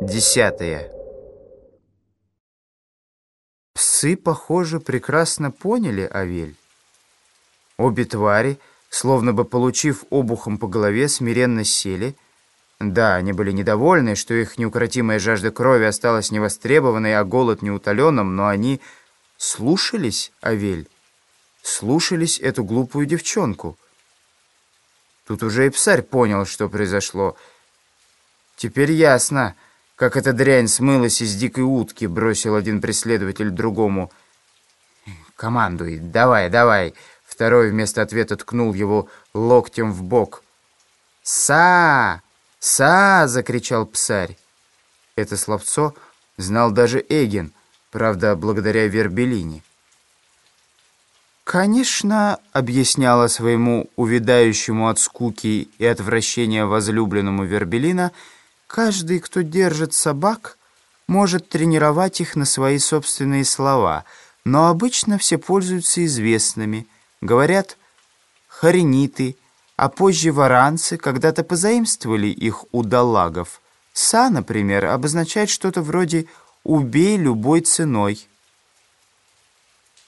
Десятое. Псы, похоже, прекрасно поняли Авель. Обе твари, словно бы получив обухом по голове, смиренно сели. Да, они были недовольны, что их неукротимая жажда крови осталась невостребованной, а голод неутоленным, но они слушались Авель, слушались эту глупую девчонку. Тут уже и псарь понял, что произошло. Теперь ясно — как эта дрянь смылась из дикой утки, бросил один преследователь другому. «Командуй, давай, давай!» Второй вместо ответа ткнул его локтем в бок. «Са! Са!» — закричал псарь. Это словцо знал даже Эгин, правда, благодаря Вербелине. «Конечно», — объясняла своему увядающему от скуки и отвращения возлюбленному Вербелина, — Каждый, кто держит собак, может тренировать их на свои собственные слова, но обычно все пользуются известными. Говорят «хариниты», а позже варанцы когда-то позаимствовали их у далагов. «Са», например, обозначает что-то вроде «убей любой ценой».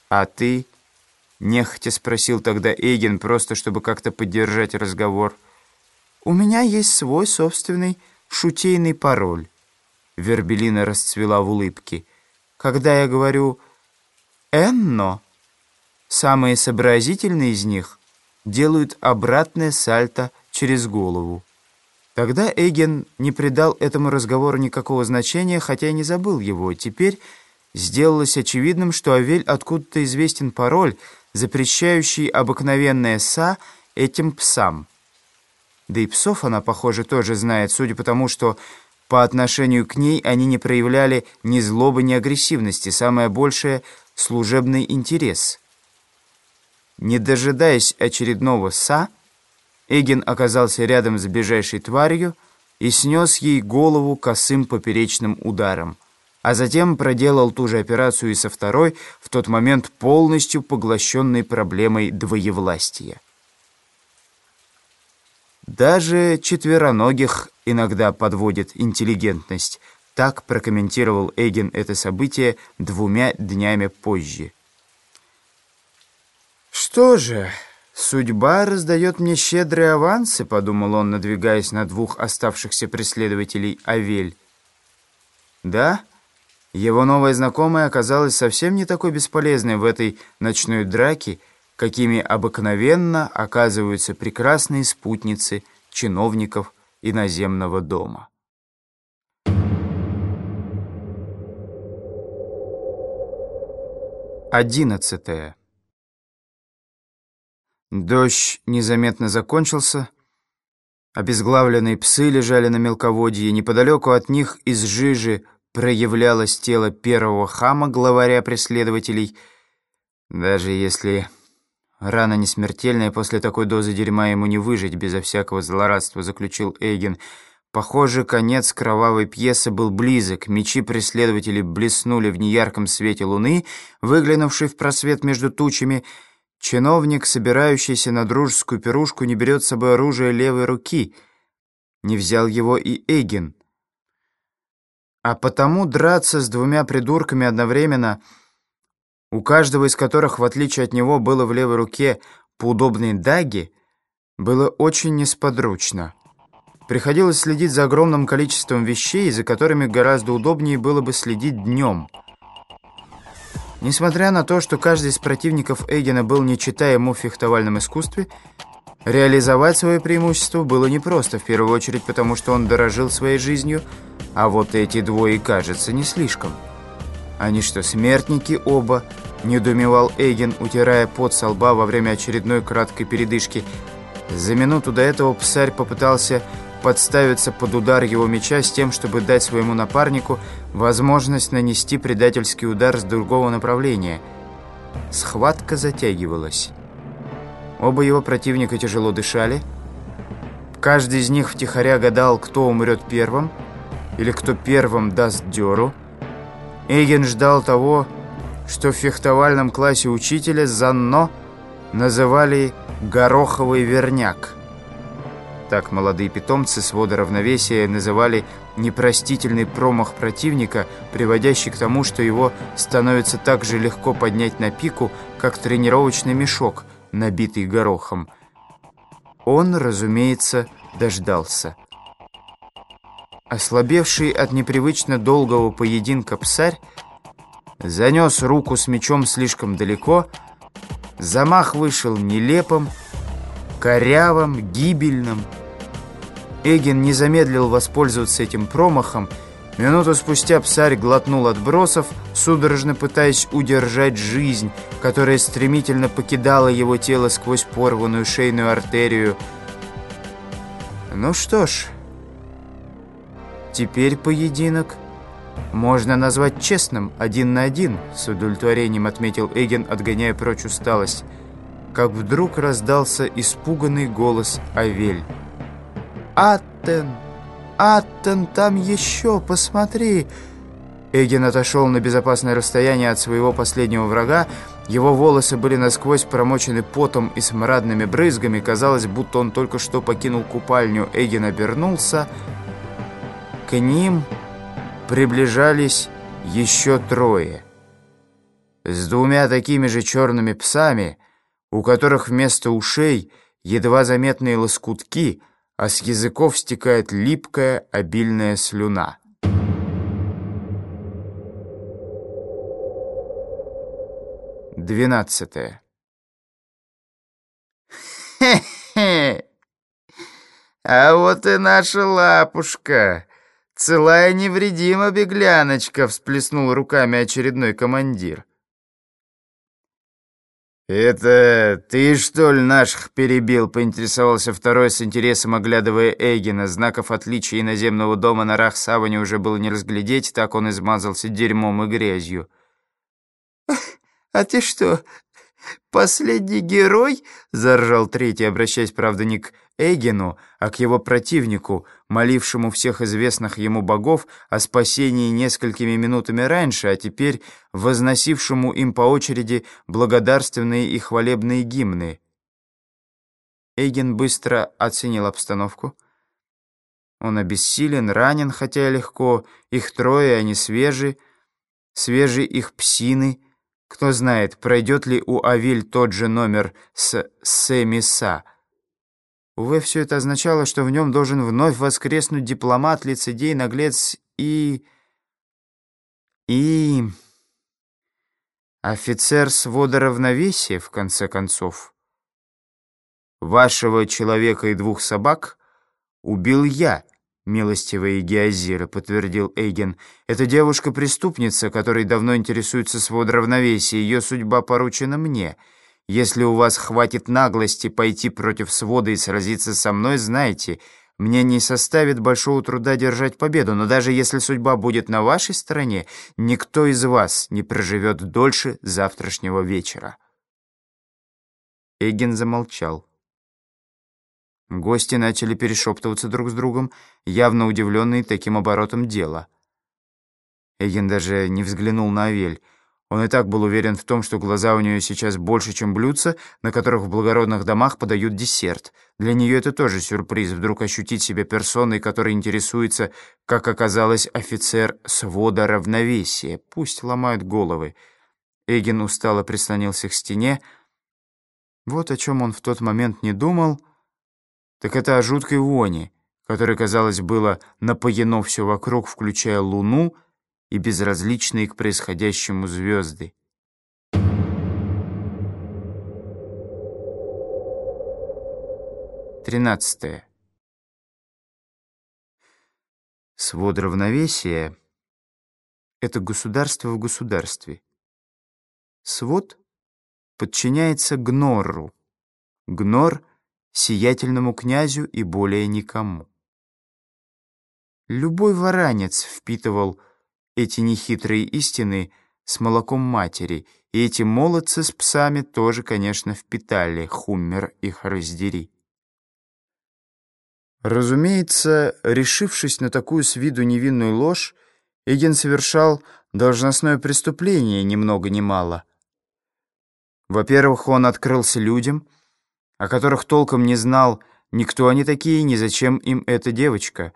«А ты?» — нехотя спросил тогда Эйген, просто чтобы как-то поддержать разговор. «У меня есть свой собственный шутейный пароль. Вербелина расцвела в улыбке. Когда я говорю «Энно», самые сообразительные из них делают обратное сальто через голову. Тогда Эйген не придал этому разговору никакого значения, хотя и не забыл его. Теперь сделалось очевидным, что Авель откуда-то известен пароль, запрещающий обыкновенное «са» этим псам. Да и псов она, похоже, тоже знает, судя по тому, что по отношению к ней они не проявляли ни злобы, ни агрессивности, самое большее — служебный интерес. Не дожидаясь очередного «са», Эгин оказался рядом с ближайшей тварью и снес ей голову косым поперечным ударом, а затем проделал ту же операцию и со второй, в тот момент полностью поглощенной проблемой двоевластия. Даже четвероногих иногда подводит интеллигентность. Так прокомментировал Эйген это событие двумя днями позже. «Что же, судьба раздает мне щедрые авансы», — подумал он, надвигаясь на двух оставшихся преследователей Авель. «Да?» Его новая знакомая оказалась совсем не такой бесполезной в этой ночной драке, какими обыкновенно оказываются прекрасные спутницы чиновников иноземного дома. Одиннадцатое. Дождь незаметно закончился. Обезглавленные псы лежали на мелководье. Неподалеку от них из жижи проявлялось тело первого хама, главаря преследователей. Даже если Рана не смертельная, после такой дозы дерьма ему не выжить безо всякого злорадства, заключил Эйген. Похоже, конец кровавой пьесы был близок. Мечи преследователей блеснули в неярком свете луны, выглянувшей в просвет между тучами. Чиновник, собирающийся на дружескую пирушку, не берет с собой оружие левой руки. Не взял его и Эйген. А потому драться с двумя придурками одновременно — у каждого из которых, в отличие от него, было в левой руке по удобной даге, было очень несподручно. Приходилось следить за огромным количеством вещей, за которыми гораздо удобнее было бы следить днем. Несмотря на то, что каждый из противников Эгена был не читая ему в фехтовальном искусстве, реализовать свое преимущество было непросто, в первую очередь потому, что он дорожил своей жизнью, а вот эти двое, кажется, не слишком. «Они что, смертники оба?» – недоумевал Эйген, утирая пот со лба во время очередной краткой передышки. За минуту до этого псарь попытался подставиться под удар его меча с тем, чтобы дать своему напарнику возможность нанести предательский удар с другого направления. Схватка затягивалась. Оба его противника тяжело дышали. Каждый из них втихаря гадал, кто умрет первым, или кто первым даст дёру. Эйген ждал того, что в фехтовальном классе учителя Занно называли «гороховый верняк». Так молодые питомцы свода равновесия называли непростительный промах противника, приводящий к тому, что его становится так же легко поднять на пику, как тренировочный мешок, набитый горохом. Он, разумеется, дождался. Ослабевший от непривычно долгого поединка псарь занес руку с мечом слишком далеко, замах вышел нелепым, корявым, гибельным. Эгин не замедлил воспользоваться этим промахом. Минуту спустя псарь глотнул отбросов, судорожно пытаясь удержать жизнь, которая стремительно покидала его тело сквозь порванную шейную артерию. Ну что ж, теперь поединок можно назвать честным, один на один, с удовлетворением отметил Эгин, отгоняя прочь усталость как вдруг раздался испуганный голос Авель. «Аттен! Аттен, там еще, посмотри!» Эгин отошел на безопасное расстояние от своего последнего врага. Его волосы были насквозь промочены потом и смрадными брызгами. Казалось, будто он только что покинул купальню. Эгин обернулся. К ним приближались еще трое. С двумя такими же черными псами — у которых вместо ушей едва заметные лоскутки, а с языков стекает липкая обильная слюна. Двенадцатое. «Хе-хе! А вот и наша лапушка! Целая невредима бегляночка!» — всплеснул руками очередной командир. «Это ты, что ли, наших перебил?» — поинтересовался второй с интересом, оглядывая Эгина. Знаков отличия иноземного дома на Рахсаване уже было не разглядеть, так он измазался дерьмом и грязью. «А ты что, последний герой?» — заржал третий, обращаясь, правда, не к Эгину, а к его противнику, молившему всех известных ему богов о спасении несколькими минутами раньше, а теперь возносившему им по очереди благодарственные и хвалебные гимны. Эгин быстро оценил обстановку. Он обессилен, ранен, хотя и легко. Их трое, они свежи. Свежи их псины. Кто знает, пройдет ли у Авиль тот же номер с Семиса. Увы, все это означало, что в нем должен вновь воскреснуть дипломат, лицедей, наглец и... и... офицер свода равновесия, в конце концов. Вашего человека и двух собак убил я, милостивые Геозира, подтвердил Эйген. Это девушка-преступница, которой давно интересуется свод равновесия. Ее судьба поручена мне — если у вас хватит наглости пойти против свода и сразиться со мной, знайте, мне не составит большого труда держать победу, но даже если судьба будет на вашей стороне, никто из вас не проживет дольше завтрашнего вечера». Эгин замолчал. Гости начали перешептываться друг с другом, явно удивленные таким оборотом дела. Эгин даже не взглянул на Авель. Он и так был уверен в том, что глаза у нее сейчас больше, чем блюдца, на которых в благородных домах подают десерт. Для нее это тоже сюрприз, вдруг ощутить себя персоной, которой интересуется, как оказалось, офицер свода равновесия. Пусть ломают головы. Эгин устало прислонился к стене. Вот о чем он в тот момент не думал, так это о жуткой вони, которой, казалось, было напоено все вокруг, включая луну — и безразличные к происходящему звезды. Тринадцатое. Свод равновесия — это государство в государстве. Свод подчиняется Гнорру, Гнор — сиятельному князю и более никому. Любой варанец впитывал эти нехитрые истины с молоком матери, и эти молодцы с псами тоже, конечно, впитали, хуммер их раздери. Разумеется, решившись на такую с виду невинную ложь, Эген совершал должностное преступление ни много ни мало. Во-первых, он открылся людям, о которых толком не знал Никто они такие, ни зачем им эта девочка.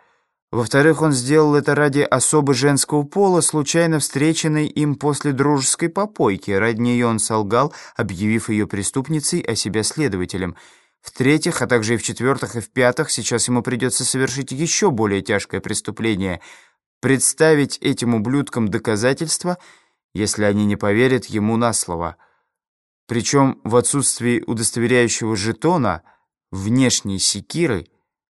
Во-вторых, он сделал это ради особо женского пола, случайно встреченной им после дружеской попойки. Ради нее он солгал, объявив ее преступницей, а себя следователем. В-третьих, а также и в-четвертых, и в-пятых, сейчас ему придется совершить еще более тяжкое преступление. Представить этим ублюдкам доказательства, если они не поверят ему на слово. Причем в отсутствии удостоверяющего жетона, внешней секиры,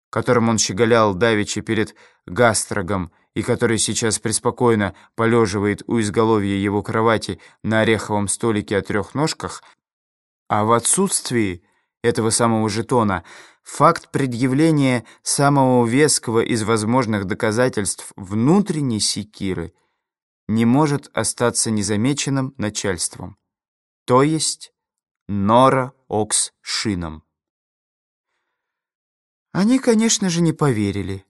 которым он щеголял давеча перед гастрогом и который сейчас преспокойно полеживает у изголовья его кровати на ореховом столике о трех ножках, а в отсутствии этого самого жетона, факт предъявления самого веского из возможных доказательств внутренней секиры не может остаться незамеченным начальством, то есть Нора Окс Шином. Они, конечно же, не поверили.